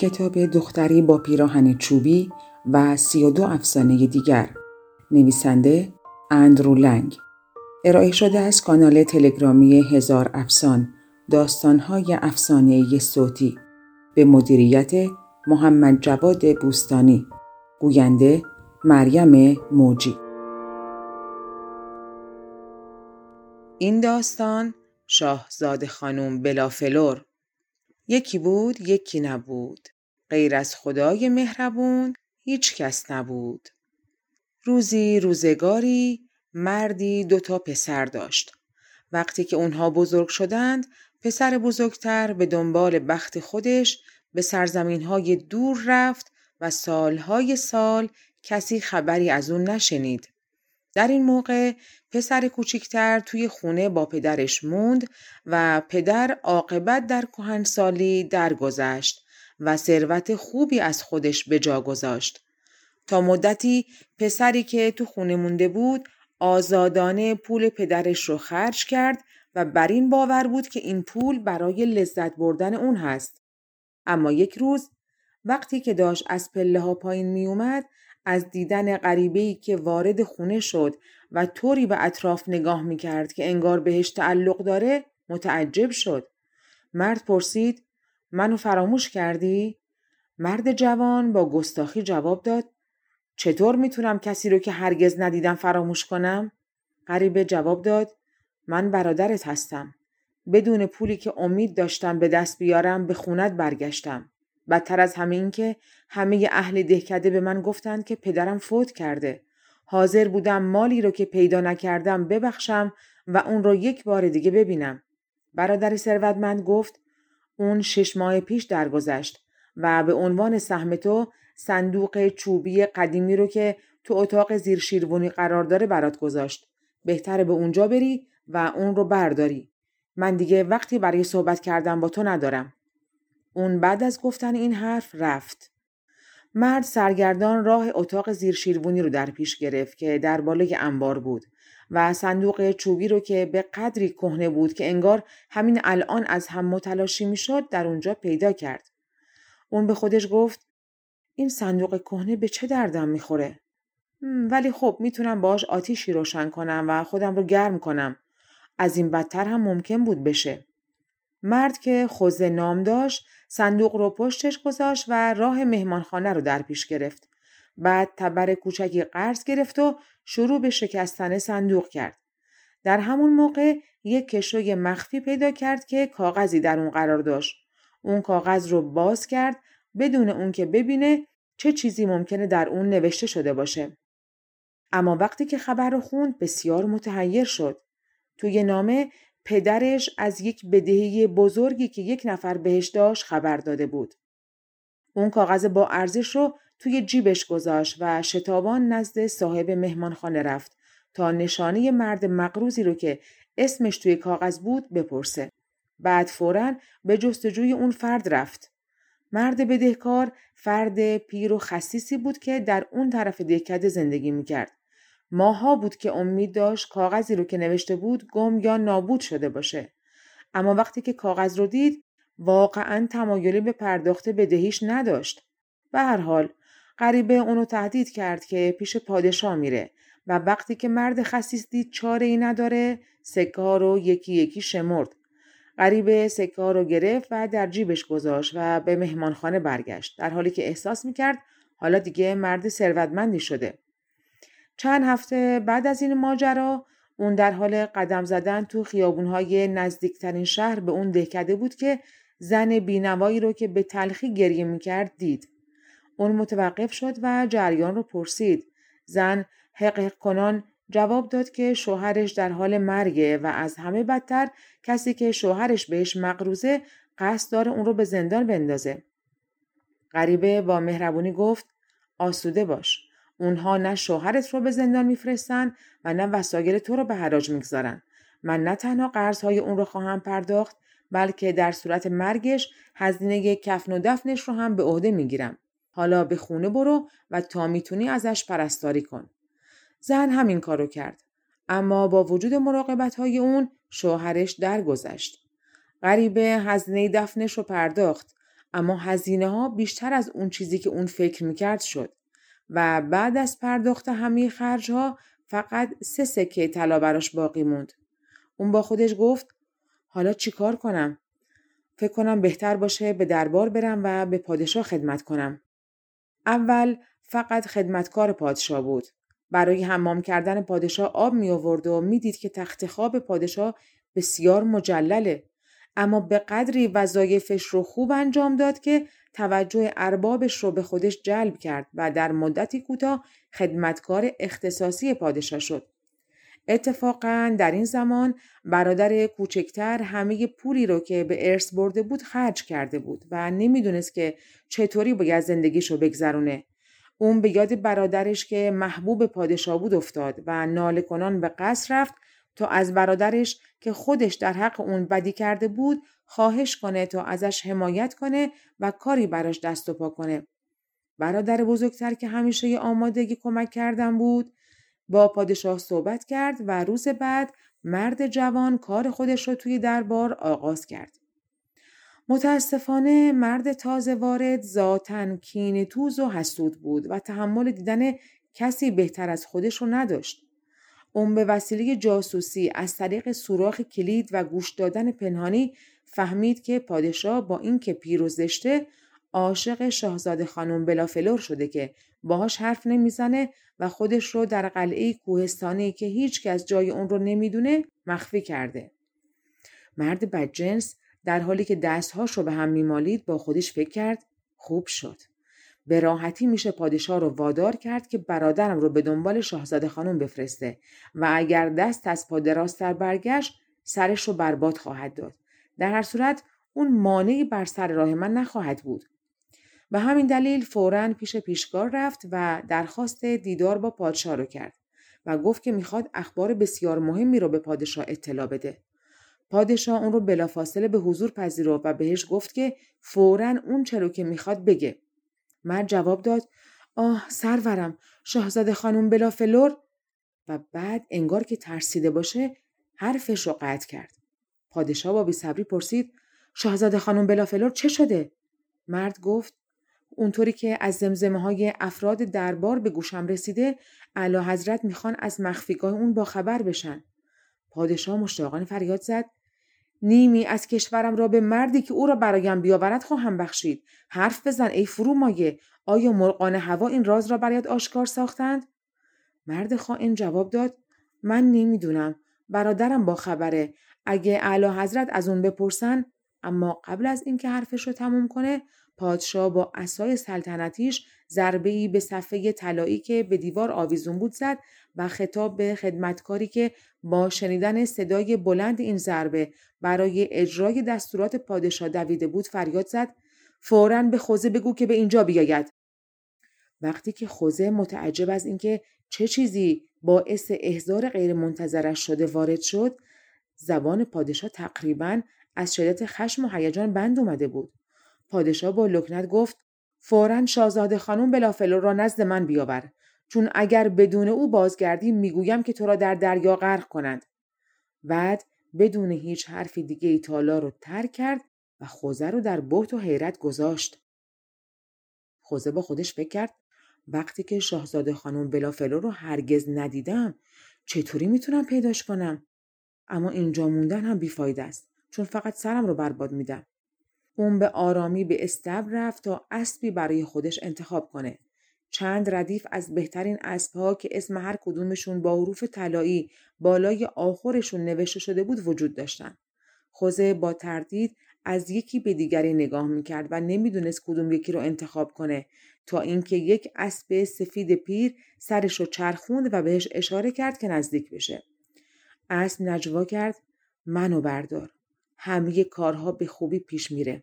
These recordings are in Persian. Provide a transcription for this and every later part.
کتاب دختری با پیراهن چوبی و سی و دو افسانه دیگر. نویسنده اندرو لنگ. ارائه شده از کانال تلگرامی هزار افسان داستانهای افسانه صوتی. به مدیریت محمد جواد بوستانی. گوینده مریم موجی. این داستان شاهزاده خانم بلافلور. یکی بود یکی نبود. غیر از خدای مهربون هیچ کس نبود. روزی روزگاری مردی دوتا پسر داشت. وقتی که اونها بزرگ شدند پسر بزرگتر به دنبال بخت خودش به سرزمین های دور رفت و سالهای سال کسی خبری از اون نشنید. در این موقع پسر کوچکتر توی خونه با پدرش موند و پدر عاقبت در کهنسالی درگذشت و ثروت خوبی از خودش به جا گذاشت. تا مدتی پسری که تو خونه مونده بود آزادانه پول پدرش رو خرج کرد و بر این باور بود که این پول برای لذت بردن اون هست. اما یک روز وقتی که داشت از پله ها پایین می اومد از دیدن غریبه‌ای که وارد خونه شد و طوری به اطراف نگاه می کرد که انگار بهش تعلق داره متعجب شد. مرد پرسید منو فراموش کردی؟ مرد جوان با گستاخی جواب داد چطور می‌تونم کسی رو که هرگز ندیدم فراموش کنم؟ غریبه جواب داد من برادرت هستم. بدون پولی که امید داشتم به دست بیارم به خونت برگشتم. بدتر از همه این که همه اهل دهکده به من گفتند که پدرم فوت کرده. حاضر بودم مالی رو که پیدا نکردم ببخشم و اون رو یک بار دیگه ببینم. برادر ثروتمند گفت اون شش ماه پیش درگذشت و به عنوان سهم تو صندوق چوبی قدیمی رو که تو اتاق زیر شیروانی قرار داره برات گذاشت. بهتره به اونجا بری و اون رو برداری. من دیگه وقتی برای صحبت کردن با تو ندارم. اون بعد از گفتن این حرف رفت. مرد سرگردان راه اتاق زیر شیروانی رو در پیش گرفت که در بالای انبار بود و صندوق چوبی رو که به قدری کهنه بود که انگار همین الان از هم متلاشی می‌شد در اونجا پیدا کرد. اون به خودش گفت این صندوق کهنه به چه دردم می‌خوره؟ ولی خب می‌تونم باش آتیشی روشن کنم و خودم رو گرم کنم. از این بدتر هم ممکن بود بشه. مرد که خوزه نام داشت صندوق رو پشتش گذاشت و راه مهمانخانه رو در پیش گرفت. بعد تبر کوچکی قرض گرفت و شروع به شکستن صندوق کرد. در همون موقع یک کشوی مخفی پیدا کرد که کاغذی در اون قرار داشت. اون کاغذ رو باز کرد بدون اون که ببینه چه چیزی ممکنه در اون نوشته شده باشه. اما وقتی که خبر رو خوند بسیار متحیر شد. توی نامه پدرش از یک بدهی بزرگی که یک نفر بهش داشت خبر داده بود. اون کاغذ با ارزش رو توی جیبش گذاشت و شتابان نزد صاحب مهمانخانه رفت تا نشانه مرد مقروزی رو که اسمش توی کاغذ بود بپرسه. بعد فورا به جستجوی اون فرد رفت. مرد بدهکار فرد پیر و خصیصی بود که در اون طرف دهکده زندگی می‌کرد. ماها بود که امید داشت کاغذی رو که نوشته بود گم یا نابود شده باشه. اما وقتی که کاغذ رو دید واقعا تمایلی به پرداخت بدهیش نداشت. به هر حال غریبه اونو تهدید کرد که پیش پادشاه میره و وقتی که مرد خصیص دید چاره ای نداره سکه رو یکی یکی شمرد. غریبه سکه رو گرفت و در جیبش گذاشت و به مهمانخانه برگشت در حالی که احساس می‌کرد حالا دیگه مرد ثروتمندی شده. چند هفته بعد از این ماجرا اون در حال قدم زدن تو خیابونهای نزدیکترین شهر به اون دهکده بود که زن بینوایی رو که به تلخی گریه می‌کرد دید. اون متوقف شد و جریان رو پرسید. زن حقیق کنان جواب داد که شوهرش در حال مرگه و از همه بدتر کسی که شوهرش بهش مقروزه قصد داره اون رو به زندان بندازه. غریبه با مهربونی گفت آسوده باش. اونها نه شوهرت رو به زندان میفرستن و نه وسایل تو رو به حراج می‌گذارن. من نه تنها قرضهای اون رو خواهم پرداخت بلکه در صورت مرگش هزینه کفن و دفنش رو هم به عهده می‌گیرم. حالا به خونه برو و تا می‌تونی ازش پرستاری کن. زن همین کارو کرد. اما با وجود مراقبت های اون شوهرش درگذشت. غریبه هزینه دفنش رو پرداخت اما هزینه ها بیشتر از اون چیزی که اون فکر می‌کرد شد و بعد از پرداخت همه خرج ها فقط سه سکه طلا براش باقی موند. اون با خودش گفت حالا چیکار کنم؟ فکر کنم بهتر باشه به دربار برم و به پادشاه خدمت کنم. اول فقط خدمتکار پادشاه بود. برای حمام کردن پادشاه آب می آورد و می‌دید که تخت خواب پادشاه بسیار مجلله. اما به قدری وظایفش رو خوب انجام داد که توجه اربابش رو به خودش جلب کرد و در مدتی کوتاه خدمتکار اختصاصی پادشاه شد. اتفاقا در این زمان برادر کوچکتر همه پولی رو که به ارث برده بود خرج کرده بود و نمی‌دونست که چطوری باید زندگیشو بگذرونه. اون به یاد برادرش که محبوب پادشاه بود افتاد و ناله کنان به قصر رفت تا از برادرش که خودش در حق اون بدی کرده بود خواهش کنه تا ازش حمایت کنه و کاری براش دست و پا کنه. برادر بزرگتر که همیشه آمادگی کمک کردن بود با پادشاه صحبت کرد و روز بعد مرد جوان کار خودش رو توی دربار آغاز کرد. متاسفانه مرد تازه وارد ذاتن کین توز و حسود بود و تحمل دیدن کسی بهتر از خودش رو نداشت. اون به وسیله جاسوسی از طریق سوراخ کلید و گوش دادن پنهانی فهمید که پادشاه با اینکه پیر و زشته عاشق شاهزاده خانم بلافلور شده که باهاش حرف نمی‌زنه و خودش رو در قلعه کوهستانی که هیچ کس جای اون رو نمی‌دونه مخفی کرده. مرد بدجنس در حالی که دستهاش رو به هم میمالید با خودش فکر کرد خوب شد. به راحتی میشه پادشاه رو وادار کرد که برادرم رو به دنبال شاهزاده خانم بفرسته و اگر دست از پا دراستر برگشت سرش رو برباد خواهد داد. در هر صورت اون مانعی بر سر راه من نخواهد بود. به همین دلیل فورا پیش پیشکار رفت و درخواست دیدار با پادشاه رو کرد و گفت که می‌خواد اخبار بسیار مهمی رو به پادشاه اطلاع بده. پادشاه اون رو بلافاصله به حضور پذیرفت و بهش گفت که فورا اون چرا که می‌خواد بگه. مرد جواب داد آه سرورم شاهزاده خانم بلافلور و بعد انگار که ترسیده باشه حرفش رو قطع کرد. پادشاه با بیصبری پرسید شاهزاده خانم بلافلور چه شده؟ مرد گفت اونطوری که از زمزمه های افراد دربار به گوشم رسیده اعلی حضرت می‌خوان از مخفیگاه اون با خبر بشن. پادشاه مشتاقانه فریاد زد نیمی از کشورم را به مردی که او را برایم بیاورد خواهم بخشید. حرف بزن ای فرو مایه. آیا مرغان هوا این راز را برایت آشکار ساختند؟ مرد خائن جواب داد من نمی‌دونم. برادرم با خبره. اگه اعلی حضرت از اون بپرسن اما قبل از اینکه حرفش رو تموم کنه پادشاه با اسای سلطنتیش ضربه به صفحه طلایی که به دیوار آویزون بود زد و خطاب به خدمتکاری که با شنیدن صدای بلند این ضربه برای اجرای دستورات پادشاه دویده بود فریاد زد. فورا به خوزه بگو که به اینجا بیاید. وقتی که خوزه متعجب از اینکه چه چیزی باعث احضار غیرمنتظرش شده وارد شد زبان پادشاه تقریبا از شدت خشم و هیجان بند اومده بود. پادشاه با لکنت گفت فورا شاهزاده خانم بلافلو را نزد من بیاور. چون اگر بدون او بازگردی می‌گویم که تو را در دریا غرق کنند بعد بدون هیچ حرفی دیگه ای تالا رو ترک کرد و خوزه رو در بحت و حیرت گذاشت. خوزه با خودش فکر کرد وقتی که شاهزاده خانم بلافلو رو هرگز ندیدم چطوری می‌تونم پیداش کنم؟ اما اینجا موندن هم بیفاید است چون فقط سرم رو برباد میدم. اون به آرامی به استبر رفت تا اسبی برای خودش انتخاب کنه. چند ردیف از بهترین اسبها که اسم هر کدومشون با حروف طلایی بالای آخرشون نوشته شده بود وجود داشتن. خوزه با تردید از یکی به دیگری نگاه می‌کرد و نمی‌دونست کدوم یکی رو انتخاب کنه تا اینکه یک اسب سفید پیر سرش رو چرخوند و بهش اشاره کرد که نزدیک بشه. اسب نجوا کرد منو بردار. همه کارها به خوبی پیش میره.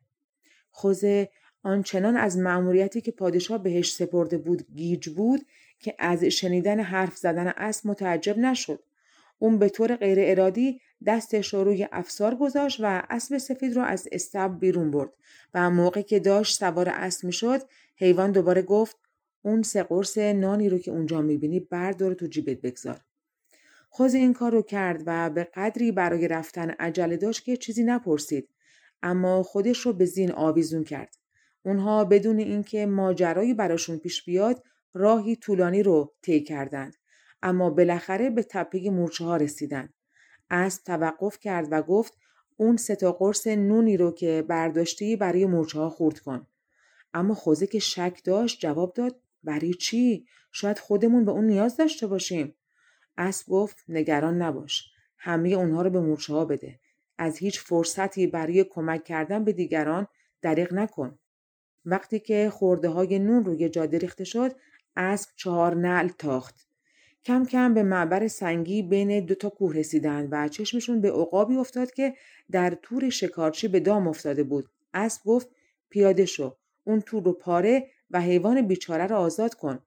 خوزه آنچنان از مأموریتی که پادشاه بهش سپرده بود گیج بود که از شنیدن حرف زدن اسب متعجب نشد. اون به طور غیر ارادی دستش رو روی افسار گذاشت و اسب سفید رو از استبل بیرون برد و موقع که داشت سوار اسب می‌شد حیوان دوباره گفت اون سه قرص نانی رو که اونجا می‌بینی بردار تو جیبت بگذار. خوز این کار رو کرد و به قدری برای رفتن عجله داشت که چیزی نپرسید اما خودش رو به زین آویزون کرد. اونها بدون اینکه ماجرایی براشون پیش بیاد راهی طولانی رو طی کردند اما بالاخره به تپه مورچه ها رسیدن. اسب توقف کرد و گفت اون سه تا قرص نونی رو که برداشتی برای مورچه ها خورد کن. اما خوزه که شک داشت جواب داد برای چی؟ شاید خودمون به اون نیاز داشته باشیم. اسب گفت نگران نباش. همه اونها رو به مورچه ها بده. از هیچ فرصتی برای کمک کردن به دیگران دریغ نکن. وقتی که خورده های نون روی جاده ریخته شد اسب چهار نعل تاخت. کم کم به معبر سنگی بین دو تا کوه رسیدند و چشمشون به عقابی افتاد که در تور شکارچی به دام افتاده بود. اسب گفت پیاده شو. اون تور رو پاره و حیوان بیچاره را آزاد کن.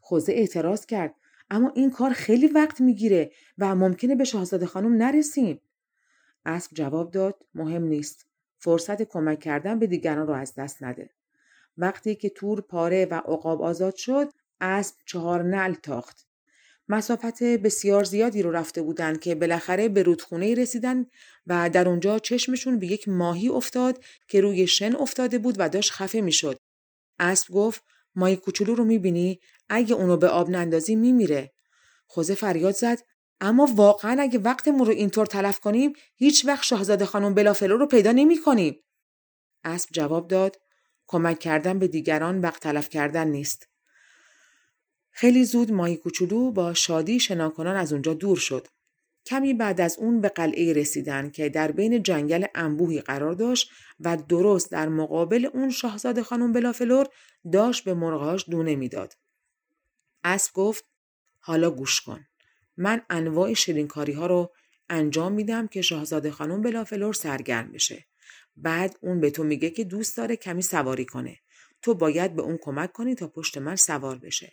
خوزه اعتراض کرد. اما این کار خیلی وقت می‌گیره و ممکنه به شاهزاده خانم نرسیم. اسب جواب داد مهم نیست. فرصت کمک کردن به دیگران رو از دست نده. وقتی که تور پاره و عقاب آزاد شد اسب چهار نل تاخت. مسافت بسیار زیادی رو رفته بودند که بالاخره به رودخونه رسیدن و در اونجا چشمشون به یک ماهی افتاد که روی شن افتاده بود و داشت خفه می‌شد. اسب گفت ماهی کوچولو رو می‌بینی اگه اونو به آب نندازی میمیره. خوزه فریاد زد اما واقعا اگه وقتمون رو اینطور تلف کنیم هیچ وقت شاهزاده خانم بلافلور رو پیدا نمی کنیم. اسب جواب داد کمک کردن به دیگران وقت تلف کردن نیست. خیلی زود ماهی کوچولو با شادی شناکنان از اونجا دور شد. کمی بعد از اون به قلعه رسیدن که در بین جنگل انبوهی قرار داشت و درست در مقابل اون شاهزاده خانم بلافلور داشت به مرغاش دونه می‌داد. اسب گفت حالا گوش کن. من انواع شیرینکاری ها رو انجام میدم که شاهزاده خانم بلافلور سرگرم بشه. بعد اون به تو میگه که دوست داره کمی سواری کنه. تو باید به اون کمک کنی تا پشت من سوار بشه.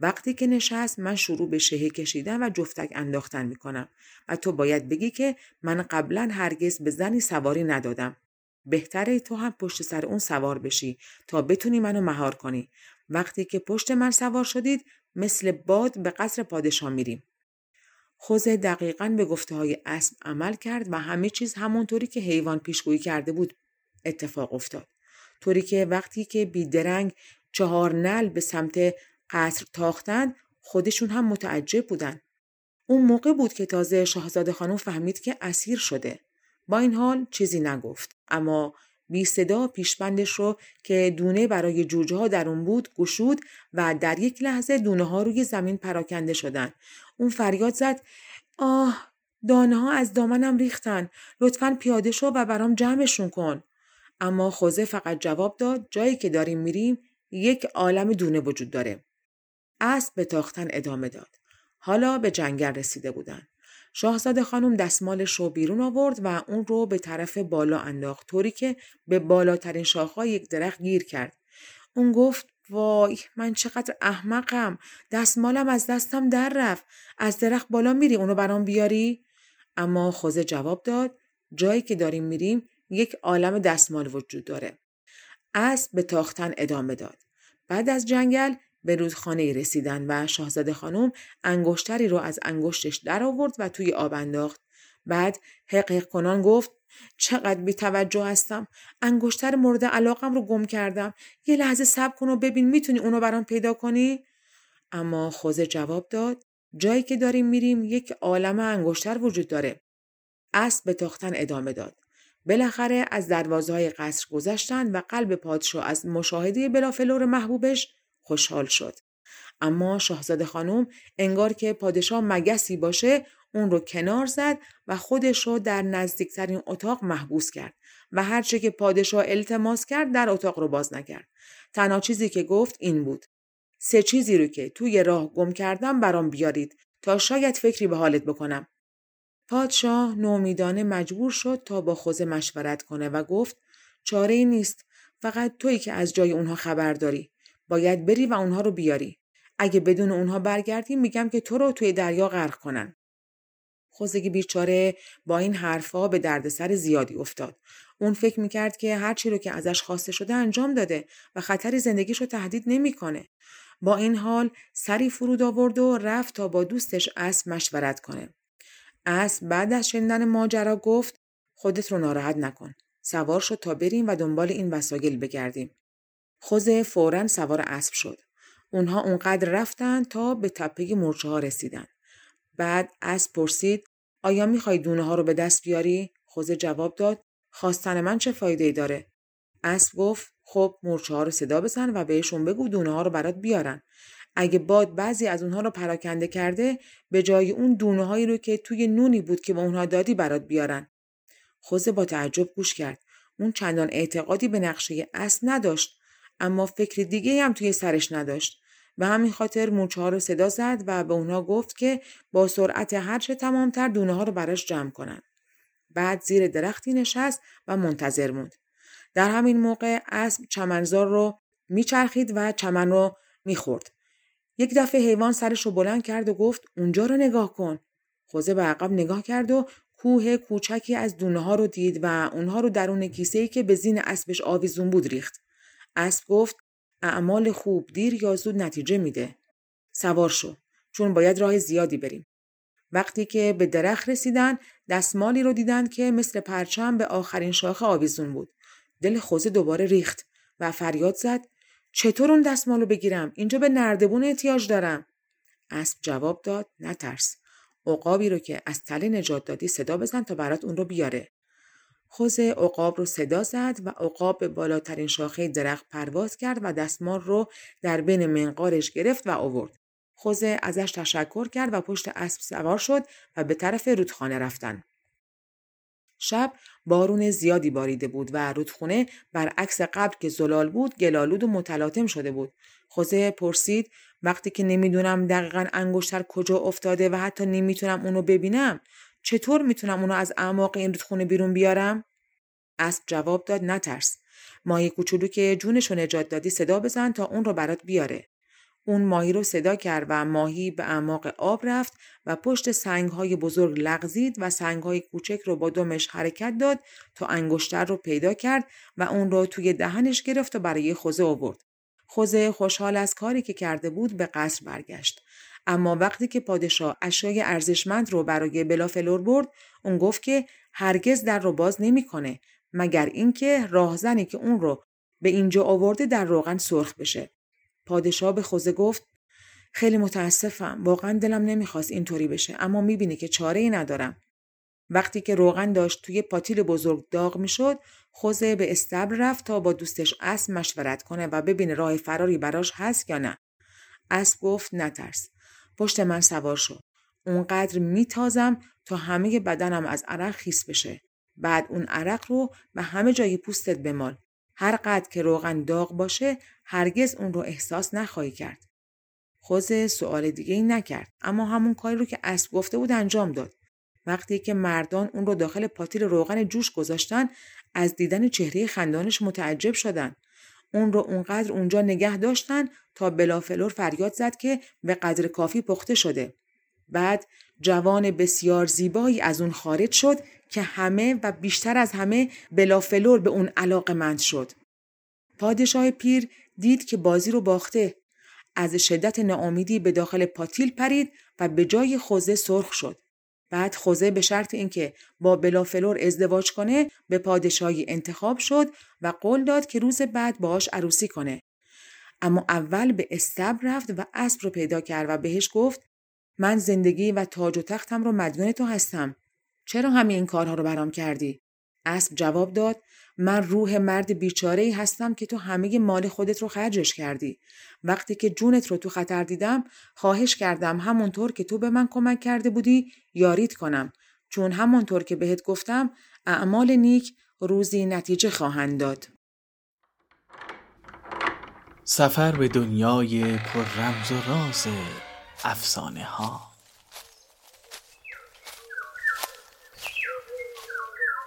وقتی که نشست من شروع به شهه کشیدن و جفتک انداختن می‌کنم و تو باید بگی که من قبلا هرگز به زنی سواری ندادم. بهتره تو هم پشت سر اون سوار بشی تا بتونی منو مهار کنی. وقتی که پشت من سوار شدید مثل باد به قصر پادشاه میریم. خوزه دقیقا به گفته های اسب عمل کرد و همه چیز همونطوری که حیوان پیشگویی کرده بود اتفاق افتاد. طوری که وقتی که بیدرنگ چهار نل به سمت قصر تاختند خودشون هم متعجب بودن. اون موقع بود که تازه شاهزاده خانم فهمید که اسیر شده. با این حال چیزی نگفت اما بی صدا پیشبندش رو که دونه برای جوجه ها در اون بود گشود و در یک لحظه دونه ها روی زمین پراکنده شدن. اون فریاد زد آه دانه ها از دامنم ریختن لطفا پیاده شو و برام جمعشون کن. اما خوزه فقط جواب داد جایی که داریم میریم یک عالم دونه وجود داره. اسب به تاختن ادامه داد. حالا به جنگل رسیده بودند. شاهزاده خانم دستمالش رو بیرون آورد و اون رو به طرف بالا انداخت طوری که به بالاترین شاخهای یک درخت گیر کرد. اون گفت وای من چقدر احمقم. دستمالم از دستم در رفت. از درخت بالا میری اونو برام بیاری؟ اما خوزه جواب داد جایی که داریم میریم یک عالم دستمال وجود داره. اسب به تاختن ادامه داد. بعد از جنگل به رودخانه رسیدن و شاهزاده خانم انگشتری رو از انگشتش در آورد و توی آب انداخت. بعد حق کنان گفت چقدر بی توجه هستم. انگشتر مورد علاقم رو گم کردم. یه لحظه صبر کن و ببین می‌تونی اونو برام پیدا کنی؟ اما خوزه جواب داد جایی که داریم میریم یک عالم انگشتر وجود داره. اسب به تاختن ادامه داد. بالاخره از دروازه های قصر گذشتند و قلب پادشاه از مشاهده بلافلور محبوبش خوشحال شد. اما شاهزاده خانم انگار که پادشاه مگسی باشه اون رو کنار زد و خودش رو در نزدیکترین اتاق محبوس کرد و هرچه که پادشاه التماس کرد در اتاق رو باز نکرد. تنها چیزی که گفت این بود. سه چیزی رو که توی راه گم کردم برام بیارید تا شاید فکری به حالت بکنم. پادشاه نومیدانه مجبور شد تا با خوزه مشورت کنه و گفت چاره ای نیست فقط تویی که از جای اونها خبر داری باید بری و اونها رو بیاری. اگه بدون اونها برگردی میگم که تو رو توی دریا غرق کنن. خوزگی بیچاره با این حرفا به دردسر زیادی افتاد. اون فکر می‌کرد که هرچی رو که ازش خواسته شده انجام داده و خطری زندگیش رو تهدید نمی‌کنه. با این حال سری فرود آورد و رفت تا با دوستش اسب مشورت کنه. اسب بعد از شنیدن ماجرا گفت خودت رو ناراحت نکن. سوار شد تا بریم و دنبال این وسایل بگردیم. خوزه فورا سوار اسب شد. اونها اونقدر رفتن تا به تپه مورچه ها رسیدن. بعد اسب پرسید آیا می‌خوای دونه ها رو به دست بیاری؟ خوزه جواب داد خواستن من چه فایده ای داره؟ اسب گفت خب مورچه ها رو صدا بزن و بهشون بگو دونه ها رو برات بیارن. اگه باد بعضی از اونها رو پراکنده کرده به جای اون دونه هایی رو که توی نونی بود که به اونها دادی برات بیارن. خوزه با تعجب گوش کرد. اون چندان اعتقادی به نقشه اسب نداشت اما فکر دیگه هم توی سرش نداشت. به همین خاطر مورچه ها رو صدا زد و به اونها گفت که با سرعت هرچه تمامتر دونه ها رو براش جمع کنن. بعد زیر درختی نشست و منتظر موند. در همین موقع اسب چمنزار رو میچرخید و چمن رو می‌خورد. یک دفعه حیوان سرش رو بلند کرد و گفت اونجا رو نگاه کن. خوزه به عقب نگاه کرد و کوه کوچکی از دونه ها رو دید و اونها رو درون کیسه ای که به زین اسبش آویزون بود ریخت. اسب گفت اعمال خوب دیر یا زود نتیجه میده. سوار شو چون باید راه زیادی بریم. وقتی که به درخت رسیدن دستمالی رو دیدن که مثل پرچم به آخرین شاخه آویزون بود. دل خوزه دوباره ریخت و فریاد زد چطور اون دستمال رو بگیرم؟ اینجا به نردبون احتیاج دارم. اسب جواب داد نترس. عقابی رو که از تله نجات دادی صدا بزن تا برات اون رو بیاره. خوزه عقاب رو صدا زد و عقاب به بالاترین شاخه درخت پرواز کرد و دستمال رو در بین منقارش گرفت و آورد. خوزه ازش تشکر کرد و پشت اسب سوار شد و به طرف رودخانه رفتن. شب بارون زیادی باریده بود و رودخونه برعکس قبل که زلال بود گلالود و متلاطم شده بود. خوزه پرسید وقتی که نمی‌دونم دقیقا انگشتر کجا افتاده و حتی نمی‌تونم اونو ببینم چطور می‌تونم اونو از اعماق این رودخونه بیرون بیارم؟ اسب جواب داد نترس. ماهی کوچولو که جونشو نجات دادی صدا بزن تا اون رو برات بیاره. اون ماهی رو صدا کرد و ماهی به اعماق آب رفت و پشت سنگ های بزرگ لغزید و سنگ های کوچک رو با دمش حرکت داد تا انگشتر رو پیدا کرد و اون رو توی دهنش گرفت و برای خوزه آورد. خوزه خوشحال از کاری که کرده بود به قصر برگشت. اما وقتی که پادشاه اشیای ارزشمند رو برای بلافلور برد اون گفت که هرگز در رو باز نمی‌کنه مگر اینکه راهزنی که اون رو به اینجا آورده در روغن سرخ بشه. پادشاه به خوزه گفت خیلی متاسفم واقعا دلم نمی‌خواست اینطوری بشه اما می‌بینی که چاره ای ندارم. وقتی که روغن داشت توی پاتیل بزرگ داغ می‌شد خوزه به استبل رفت تا با دوستش اسب مشورت کنه و ببینه راه فراری براش هست یا نه. اسب گفت نترس. پشت من سوار شد اونقدر میتازم تا همه بدنم از عرق خیس بشه بعد اون عرق رو به همه جای پوستت بمال هر قدر که روغن داغ باشه هرگز اون رو احساس نخواهی کرد. خوزه سوال دیگه ای نکرد اما همون کاری رو که اسب گفته بود انجام داد. وقتی که مردان اون رو داخل پاتیل روغن جوش گذاشتن از دیدن چهره خندانش متعجب شدن. اون رو اونقدر اونجا نگه داشتن تا بلافلور فریاد زد که به قدر کافی پخته شده. بعد جوان بسیار زیبایی از اون خارج شد که همه و بیشتر از همه بلافلور به اون علاقه مند شد. پادشاه پیر دید که بازی رو باخته. از شدت ناامیدی به داخل پاتیل پرید و به جای خوزه سرخ شد. بعد خوزه به شرط اینکه با بلافلور ازدواج کنه به پادشاهی انتخاب شد و قول داد که روز بعد باهاش عروسی کنه. اما اول به اصطبل رفت و اسب رو پیدا کرد و بهش گفت من زندگی و تاج و تختم رو مدیون تو هستم. چرا همین کارها رو برام کردی؟ اسب جواب داد من روح مرد بیچاره ای هستم که تو همه مال خودت رو خرجش کردی. وقتی که جونت رو تو خطر دیدم خواهش کردم همونطور که تو به من کمک کرده بودی یارید کنم. چون همونطور که بهت گفتم اعمال نیک روزی نتیجه خواهند داد. سفر به دنیای پر رمز و راز افسانه ها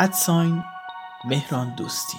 ادساین مهران دوستی.